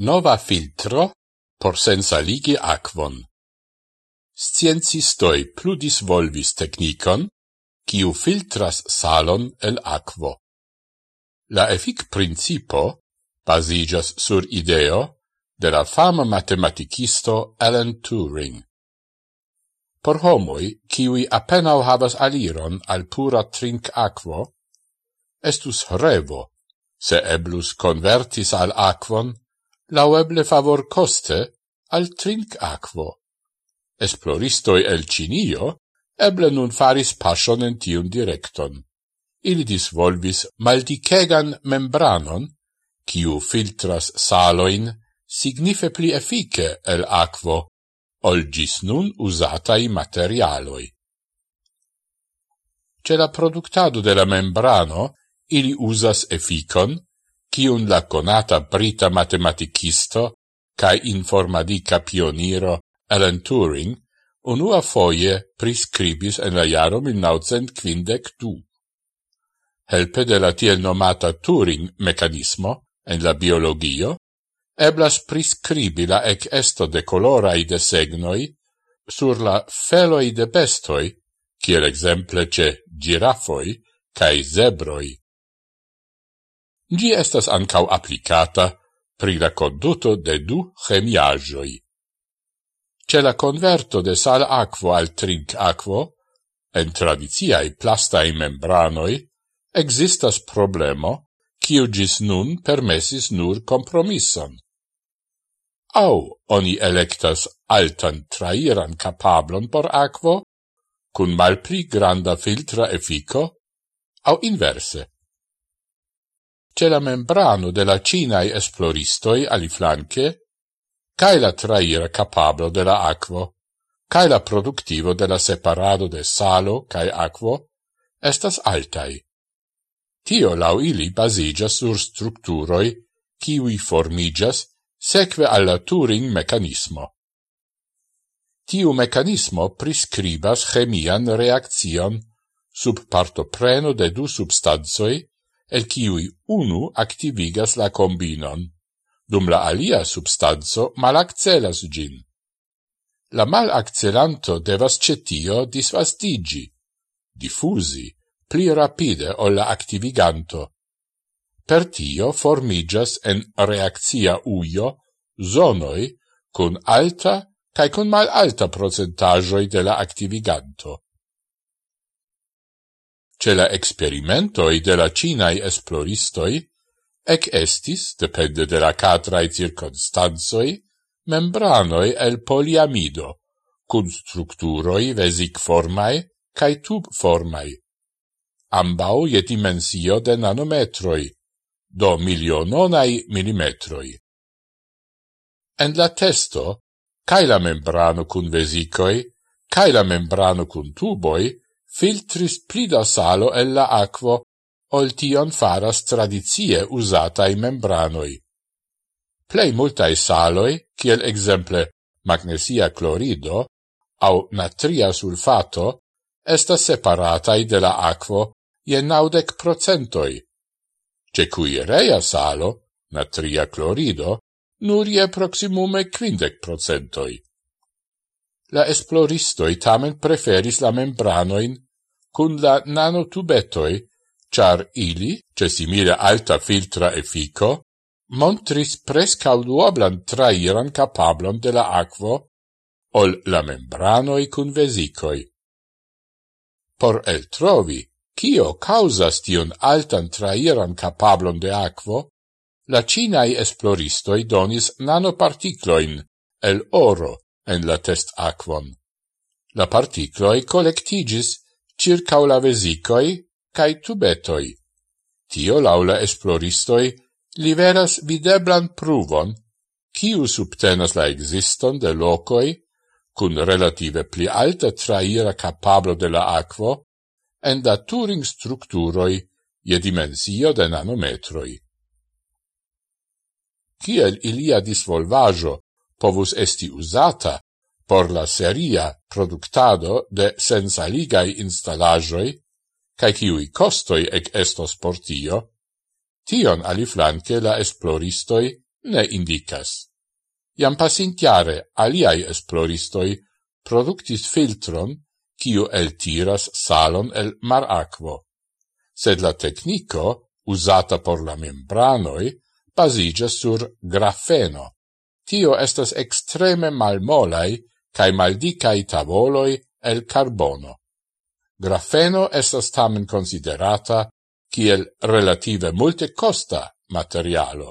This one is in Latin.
nova filtro por sensaligi aquon. Sciencistoi pludis volvis technicon, kiu filtras salon el aquo. La efic principo basigas sur ideo de la fama matematicisto Alan Turing. Por homoi, kiwi apenao havas aliron al pura trink aquo, estus revo, se eblus convertis al aquon laueble favor coste al trinc aquo. Esploristoi el Cinio eble nun faris pasion en tiun directon. Ili disvolvis maldicegan membranon, quiu filtras saloin signife pli efike el aquo, ol gis nun usatai materialoi. Ce la productado de la membrano, ili usas efficon, kiun la conata brita matematicisto cae informatica pioniro Alan Turing unua foie prescribis en la jaro 1952. Helpe de la tiel nomata Turing mecanismo en la biologio, eblas prescribi la ec esto de colorai de segnoi sur la feloi de bestoi, kiel exemple ce girafoi cae zebroi. Gi estas ancau applicata pri la conduto de du chemiagioi. Ce la converto de sal aquo al trinc aquo, en tradiziai plastai membranoi, existas problemo quiu gis nun permesis nur compromisson. Au oni electas altan trairan capablon por aquo, cun malpli granda filtra effico, au inverse ce la membrano de la cinae esploristoi aliflanque, cae la traira capablo de la aquo, cae la productivo de la separado de salo cae aquo, estas altai. Tio lau ili basigas sur structuroi kiwi formigas seque alla Turing mecanismo. Tiu mecanismo prescribas chemian reaccion sub partopreno de du substanzoi el kiui unu activigas la combinon, dum la alia substanzo malaccelas gin. La malaccelanto devas cetio disvastigi, diffusi, pli rapide ol la activiganto. Per tio formigas en reaccia uio zonoi cun alta cae cun malalta procentagioi de la activiganto. Ce la experimentoi de la cinai esploristoi, ec estis, depende de la catrae circunstansoi, membranoi el poliamido, cun structuroi vesicformae cae tubformae. Ambau je dimensio de nanometroi, do miliononai millimetroi. En la testo, cae la membrano cun vesicoi, cae la membrano cun tuboi, filtris plida salo el la aquo ol tion faras tradizie usatai membranoi. Plei multae saloi, kiel exemple magnesia clorido au natria sulfato, estas separatai de la aquo je naudec procentoi. Ce cui rea salo, natria clorido, nur je proximume quindec procentoi. La esploristoi tamen preferis la membranoin cun la nanotubetoi, char ili, ce simile alta filtra effico, montris prescau duoblan trairan capablon de la aquo ol la membranoi cun vesicoi. Por el trovi, cio causas tion altan trairan capablon de aquo, la cinai esploristoi donis nanoparticloin el oro, en la test aquon. La particloi collectigis circa la vesicoi cae tubetoi. Tio laula esploristoi liveras videblan pruvon, Ciu subtenas la existon de locoi, cun relative pli alta traira capablo de la aquo, en da Turing structuroi je dimensio de nanometroi. Ciel ilia disvolvajo povus esti usata por la seria productado de sensaligai installajoi, cae ciui costoi ec estos por tio, tion aliflanque la esploristoi ne indicas. Iam pasintiare aliai esploristoi productis filtron kiu eltiras salon el mar aquo. Sed la tecnico, usata por la membranoi, basigas sur grafeno, Tio estas extreme malmolai cae maldicai tavoloi el carbono. Grafeno estas tamen considerata kiel relative multe costa materialo,